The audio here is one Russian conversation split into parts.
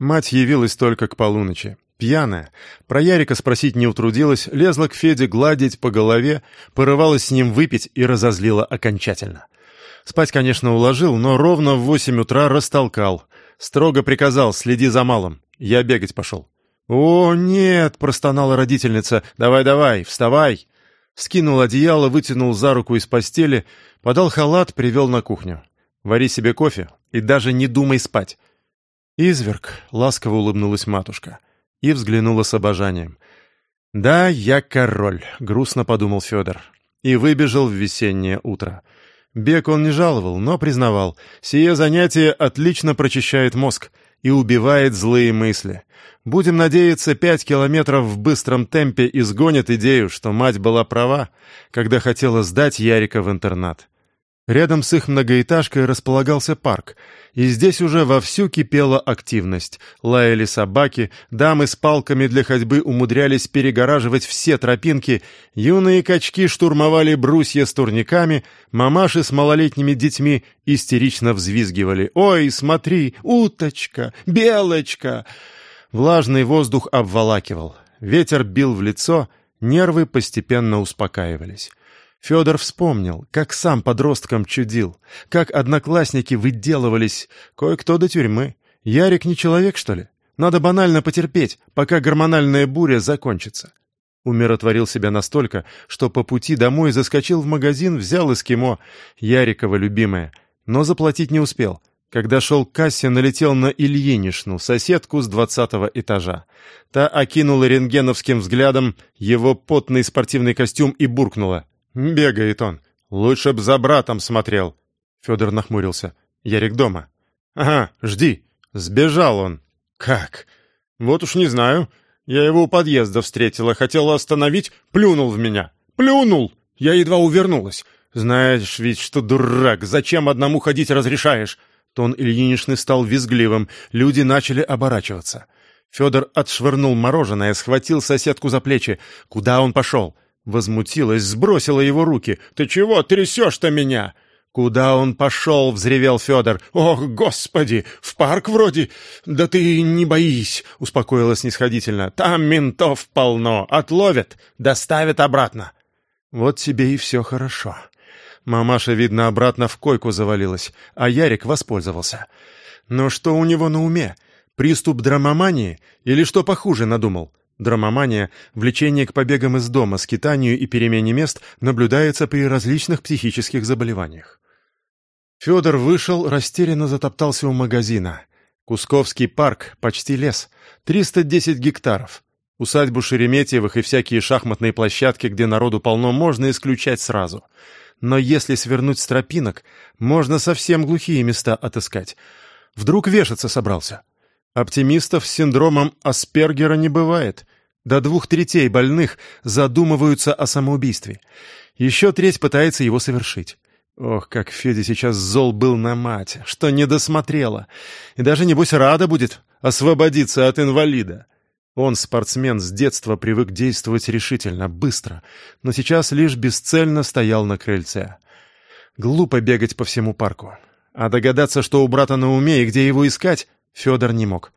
Мать явилась только к полуночи. Пьяная. Про Ярика спросить не утрудилась, лезла к Феде гладить по голове, порывалась с ним выпить и разозлила окончательно. Спать, конечно, уложил, но ровно в восемь утра растолкал. Строго приказал, следи за малым. Я бегать пошел. «О, нет!» — простонала родительница. «Давай-давай, вставай!» Скинул одеяло, вытянул за руку из постели, подал халат, привел на кухню. «Вари себе кофе и даже не думай спать». «Изверг», — ласково улыбнулась матушка и взглянула с обожанием. «Да, я король», — грустно подумал Федор. И выбежал в весеннее утро. Бег он не жаловал, но признавал, сие занятие отлично прочищает мозг и убивает злые мысли. Будем надеяться, пять километров в быстром темпе изгонят идею, что мать была права, когда хотела сдать Ярика в интернат. Рядом с их многоэтажкой располагался парк, и здесь уже вовсю кипела активность. Лаяли собаки, дамы с палками для ходьбы умудрялись перегораживать все тропинки, юные качки штурмовали брусья с турниками, мамаши с малолетними детьми истерично взвизгивали. «Ой, смотри, уточка! Белочка!» Влажный воздух обволакивал, ветер бил в лицо, нервы постепенно успокаивались. Федор вспомнил, как сам подростком чудил, как одноклассники выделывались, кое-кто до тюрьмы. Ярик не человек, что ли? Надо банально потерпеть, пока гормональная буря закончится. Умиротворил себя настолько, что по пути домой заскочил в магазин, взял эскимо, Ярикова любимое, но заплатить не успел. Когда шел к кассе, налетел на Ильинишну, соседку с двадцатого этажа. Та окинула рентгеновским взглядом его потный спортивный костюм и буркнула. «Бегает он. Лучше б за братом смотрел». Федор нахмурился. «Ярик дома». «Ага, жди. Сбежал он». «Как?» «Вот уж не знаю. Я его у подъезда встретила, хотела остановить, плюнул в меня. Плюнул! Я едва увернулась. Знаешь ведь, что дурак, зачем одному ходить разрешаешь?» Тон Ильиничны стал визгливым, люди начали оборачиваться. Федор отшвырнул мороженое, схватил соседку за плечи. «Куда он пошел?» Возмутилась, сбросила его руки. «Ты чего трясешь-то меня?» «Куда он пошел?» — взревел Федор. «Ох, господи! В парк вроде!» «Да ты не боись!» — успокоилась снисходительно. «Там ментов полно! Отловят! Доставят обратно!» «Вот тебе и все хорошо!» Мамаша, видно, обратно в койку завалилась, а Ярик воспользовался. «Но что у него на уме? Приступ драмомании? Или что похуже надумал?» Драмомания, влечение к побегам из дома, скитанию и перемене мест наблюдается при различных психических заболеваниях. Федор вышел, растерянно затоптался у магазина. Кусковский парк, почти лес, 310 гектаров. Усадьбу Шереметьевых и всякие шахматные площадки, где народу полно, можно исключать сразу. Но если свернуть с тропинок, можно совсем глухие места отыскать. Вдруг вешаться собрался. Оптимистов с синдромом Аспергера не бывает. До двух третей больных задумываются о самоубийстве. Еще треть пытается его совершить. Ох, как Федя сейчас зол был на мать, что не досмотрела. И даже, небось, рада будет освободиться от инвалида. Он, спортсмен, с детства привык действовать решительно, быстро, но сейчас лишь бесцельно стоял на крыльце. Глупо бегать по всему парку. А догадаться, что у брата на уме и где его искать, Федор не мог.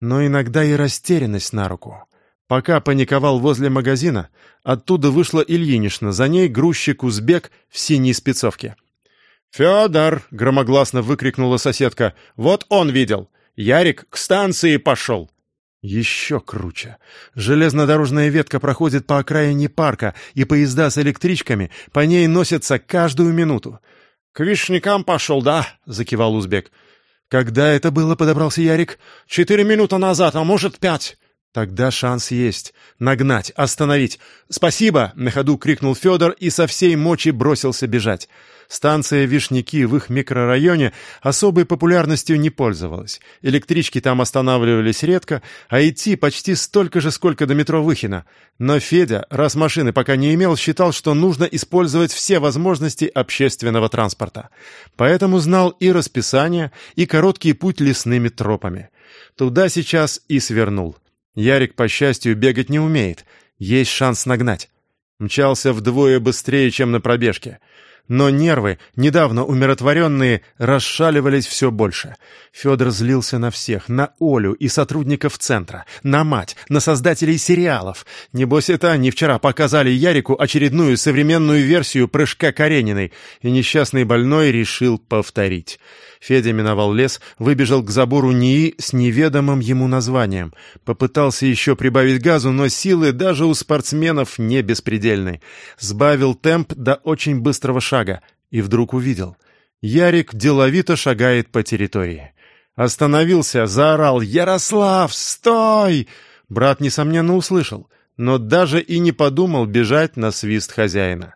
Но иногда и растерянность на руку. Пока паниковал возле магазина, оттуда вышла Ильинична, за ней грузчик-узбек в синей спецовке. «Федор!» — громогласно выкрикнула соседка. «Вот он видел! Ярик к станции пошел!» Еще круче. Железнодорожная ветка проходит по окраине парка, и поезда с электричками по ней носятся каждую минуту. «К вишнякам пошел, да?» — закивал узбек. «Когда это было?» — подобрался Ярик. «Четыре минуты назад, а может, пять». Тогда шанс есть. Нагнать, остановить. «Спасибо!» — на ходу крикнул Федор и со всей мочи бросился бежать. Станция Вишняки в их микрорайоне особой популярностью не пользовалась. Электрички там останавливались редко, а идти почти столько же, сколько до метро Выхина. Но Федя, раз машины пока не имел, считал, что нужно использовать все возможности общественного транспорта. Поэтому знал и расписание, и короткий путь лесными тропами. Туда сейчас и свернул. Ярик, по счастью, бегать не умеет. Есть шанс нагнать. Мчался вдвое быстрее, чем на пробежке. Но нервы, недавно умиротворенные, расшаливались все больше. Федор злился на всех, на Олю и сотрудников центра, на мать, на создателей сериалов. Небось, это они вчера показали Ярику очередную современную версию прыжка Карениной, и несчастный больной решил повторить. Федя миновал лес, выбежал к забору НИИ с неведомым ему названием. Попытался еще прибавить газу, но силы даже у спортсменов не беспредельны. Сбавил темп до очень быстрого шага и вдруг увидел. Ярик деловито шагает по территории. Остановился, заорал «Ярослав, стой!» Брат, несомненно, услышал, но даже и не подумал бежать на свист хозяина.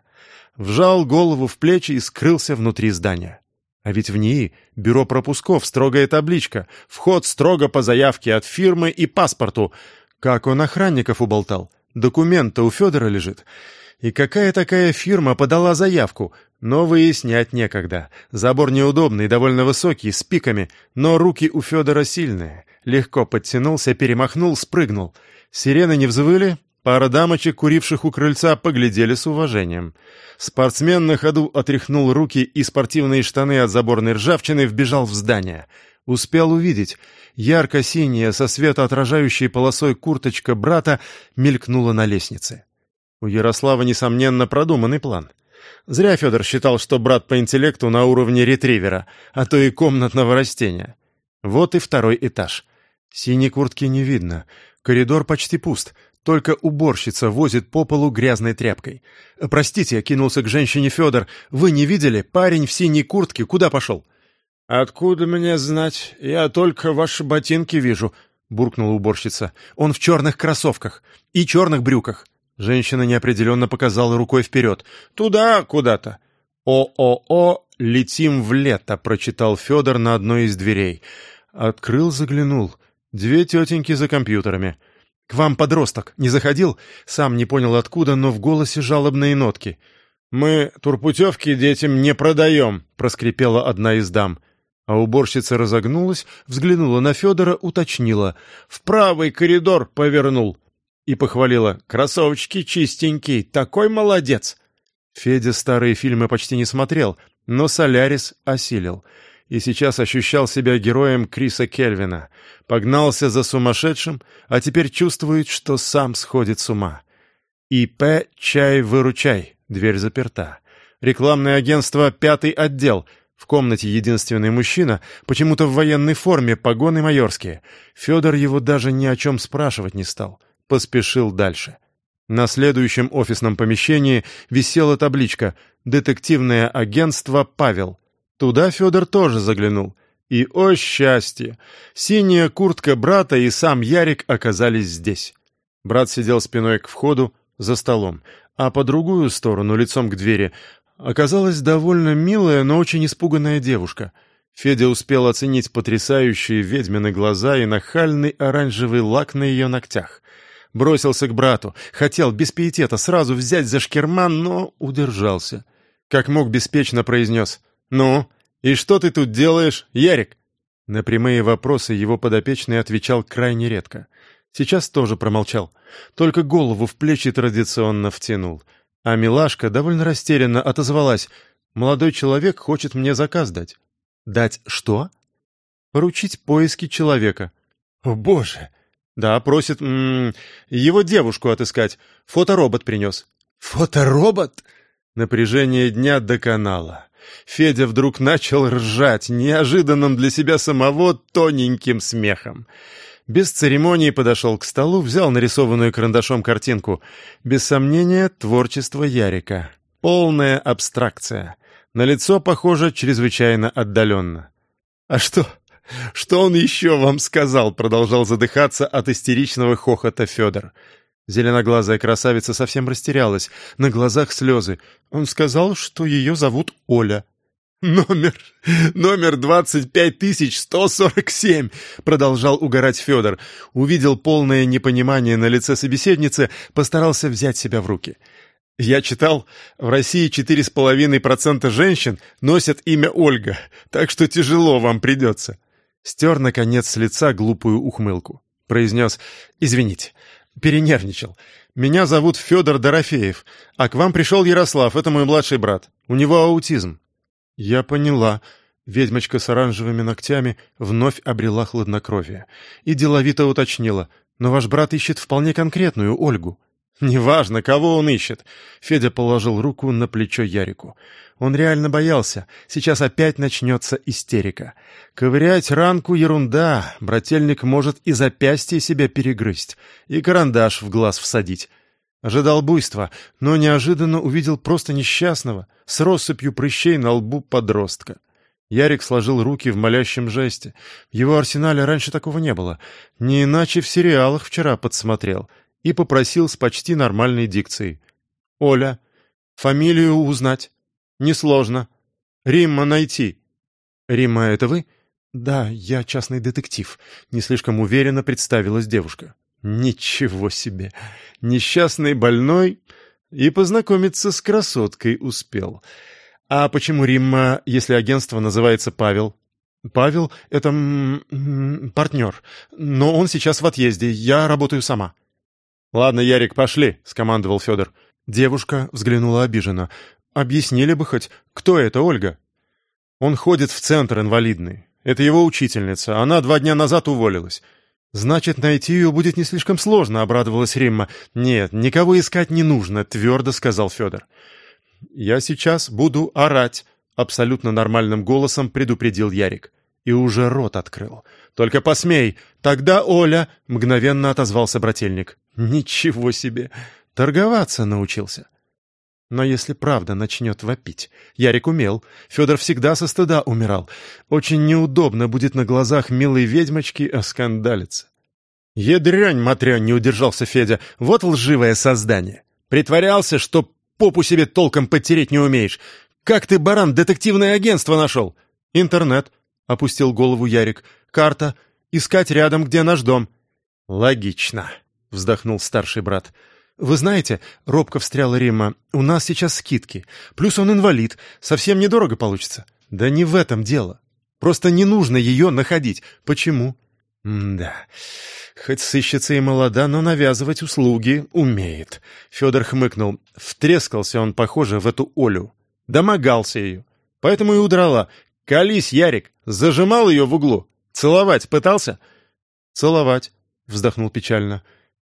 Вжал голову в плечи и скрылся внутри здания. А ведь в НИИ бюро пропусков, строгая табличка, вход строго по заявке от фирмы и паспорту. Как он охранников уболтал? Документ-то у Федора лежит. И какая такая фирма подала заявку? Но выяснять некогда. Забор неудобный, довольно высокий, с пиками, но руки у Федора сильные. Легко подтянулся, перемахнул, спрыгнул. Сирены не взвыли, Пара дамочек, куривших у крыльца, поглядели с уважением. Спортсмен на ходу отряхнул руки и спортивные штаны от заборной ржавчины вбежал в здание. Успел увидеть. Ярко-синяя, со светоотражающей полосой курточка брата мелькнула на лестнице. У Ярослава, несомненно, продуманный план. Зря Федор считал, что брат по интеллекту на уровне ретривера, а то и комнатного растения. Вот и второй этаж. Синей куртки не видно. Коридор почти пуст — только уборщица возит по полу грязной тряпкой. «Простите», — кинулся к женщине Федор, — «вы не видели? Парень в синей куртке куда пошел?» «Откуда мне знать? Я только ваши ботинки вижу», — буркнула уборщица. «Он в черных кроссовках и черных брюках». Женщина неопределенно показала рукой вперед. «Туда куда-то». «О-о-о, летим в лето», — прочитал Федор на одной из дверей. Открыл, заглянул. Две тетеньки за компьютерами. «К вам подросток. Не заходил?» Сам не понял откуда, но в голосе жалобные нотки. «Мы турпутевки детям не продаем», — проскрипела одна из дам. А уборщица разогнулась, взглянула на Федора, уточнила. «В правый коридор повернул». И похвалила. «Кроссовочки чистенький, такой молодец!» Федя старые фильмы почти не смотрел, но «Солярис» осилил — и сейчас ощущал себя героем Криса Кельвина. Погнался за сумасшедшим, а теперь чувствует, что сам сходит с ума. ИП «Чай-выручай», дверь заперта. Рекламное агентство «Пятый отдел», в комнате единственный мужчина, почему-то в военной форме, погоны майорские. Федор его даже ни о чем спрашивать не стал. Поспешил дальше. На следующем офисном помещении висела табличка «Детективное агентство Павел». Туда Федор тоже заглянул. И, о счастье! Синяя куртка брата и сам Ярик оказались здесь. Брат сидел спиной к входу, за столом, а по другую сторону, лицом к двери, оказалась довольно милая, но очень испуганная девушка. Федя успел оценить потрясающие ведьмины глаза и нахальный оранжевый лак на ее ногтях. Бросился к брату, хотел без пиетета сразу взять за шкерман, но удержался. Как мог, беспечно произнес «Ну, и что ты тут делаешь, Ярик?» На прямые вопросы его подопечный отвечал крайне редко. Сейчас тоже промолчал, только голову в плечи традиционно втянул. А милашка довольно растерянно отозвалась. «Молодой человек хочет мне заказ дать». «Дать что?» «Поручить поиски человека». «О, боже!» «Да, просит м -м, его девушку отыскать. Фоторобот принес». «Фоторобот?» Напряжение дня до канала. Федя вдруг начал ржать, неожиданным для себя самого тоненьким смехом. Без церемонии подошел к столу, взял нарисованную карандашом картинку. Без сомнения, творчество Ярика. Полная абстракция. На лицо похоже чрезвычайно отдаленно. «А что? Что он еще вам сказал?» Продолжал задыхаться от истеричного хохота Федор. Зеленоглазая красавица совсем растерялась, на глазах слезы. Он сказал, что ее зовут Оля. «Номер... номер двадцать пять тысяч сто сорок семь!» Продолжал угорать Федор. Увидел полное непонимание на лице собеседницы, постарался взять себя в руки. «Я читал, в России четыре с половиной процента женщин носят имя Ольга, так что тяжело вам придется». Стер, наконец, с лица глупую ухмылку. Произнес «Извините, перенервничал. Меня зовут Федор Дорофеев, а к вам пришел Ярослав, это мой младший брат. У него аутизм». «Я поняла». Ведьмочка с оранжевыми ногтями вновь обрела хладнокровие и деловито уточнила. «Но ваш брат ищет вполне конкретную Ольгу». «Неважно, кого он ищет!» Федя положил руку на плечо Ярику. Он реально боялся. Сейчас опять начнется истерика. Ковырять ранку — ерунда. Брательник может и запястье себе перегрызть, и карандаш в глаз всадить. Ожидал буйства, но неожиданно увидел просто несчастного, с россыпью прыщей на лбу подростка. Ярик сложил руки в молящем жесте. В его арсенале раньше такого не было. Не иначе в сериалах вчера подсмотрел — и попросил с почти нормальной дикцией. «Оля, фамилию узнать? Несложно. Римма найти». «Римма, это вы?» «Да, я частный детектив», — не слишком уверенно представилась девушка. «Ничего себе! Несчастный больной и познакомиться с красоткой успел. А почему Римма, если агентство называется Павел?» «Павел — это м -м, партнер, но он сейчас в отъезде, я работаю сама». «Ладно, Ярик, пошли», — скомандовал Федор. Девушка взглянула обиженно. «Объяснили бы хоть, кто это Ольга?» «Он ходит в центр инвалидный. Это его учительница. Она два дня назад уволилась». «Значит, найти ее будет не слишком сложно», — обрадовалась Римма. «Нет, никого искать не нужно», — твердо сказал Федор. «Я сейчас буду орать», — абсолютно нормальным голосом предупредил Ярик. И уже рот открыл. «Только посмей! Тогда Оля!» — мгновенно отозвался брательник. Ничего себе! Торговаться научился. Но если правда начнет вопить... Ярик умел. Федор всегда со стыда умирал. Очень неудобно будет на глазах милой ведьмочки оскандалиться. «Едрянь-матрянь!» — не удержался Федя. «Вот лживое создание! Притворялся, что попу себе толком подтереть не умеешь. Как ты, баран, детективное агентство нашел?» «Интернет», — опустил голову Ярик. «Карта. Искать рядом, где наш дом». «Логично», — вздохнул старший брат. «Вы знаете, — робко встряла Римма, — у нас сейчас скидки. Плюс он инвалид. Совсем недорого получится». «Да не в этом дело. Просто не нужно ее находить. Почему?» «Да, хоть сыщется и молода, но навязывать услуги умеет». Федор хмыкнул. Втрескался он, похоже, в эту Олю. Домогался ее. Поэтому и удрала. «Колись, Ярик!» Зажимал ее в углу. Целовать пытался? «Целовать», — вздохнул печально.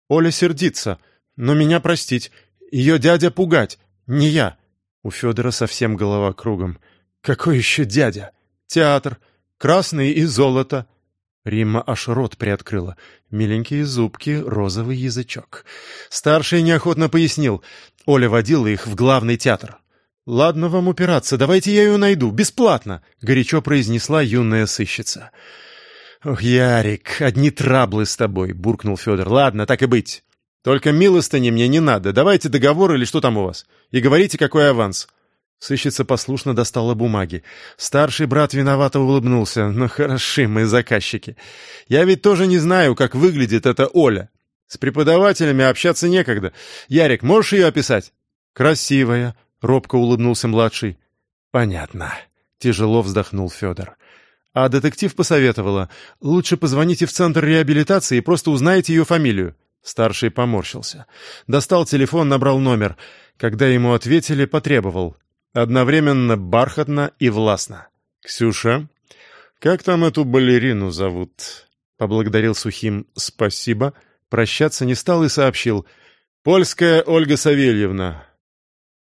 Оля сердится, но меня простить. Ее дядя пугать, не я. У Федора совсем голова кругом. Какой еще дядя? Театр. Красный и золото. Римма аж рот приоткрыла. Миленькие зубки, розовый язычок. Старший неохотно пояснил. Оля водила их в главный театр. «Ладно вам упираться, давайте я ее найду, бесплатно!» — горячо произнесла юная сыщица. «Ох, Ярик, одни траблы с тобой», — буркнул Федор. «Ладно, так и быть. Только милостыни мне не надо. Давайте договор или что там у вас. И говорите, какой аванс». Сыщица послушно достала бумаги. Старший брат виновато улыбнулся. «Ну хороши мы заказчики. Я ведь тоже не знаю, как выглядит эта Оля. С преподавателями общаться некогда. Ярик, можешь ее описать?» «Красивая», — робко улыбнулся младший. «Понятно», — тяжело вздохнул Федор. А детектив посоветовала. «Лучше позвоните в центр реабилитации и просто узнайте ее фамилию». Старший поморщился. Достал телефон, набрал номер. Когда ему ответили, потребовал. Одновременно бархатно и властно. «Ксюша, как там эту балерину зовут?» Поблагодарил сухим «спасибо». Прощаться не стал и сообщил. «Польская Ольга Савельевна.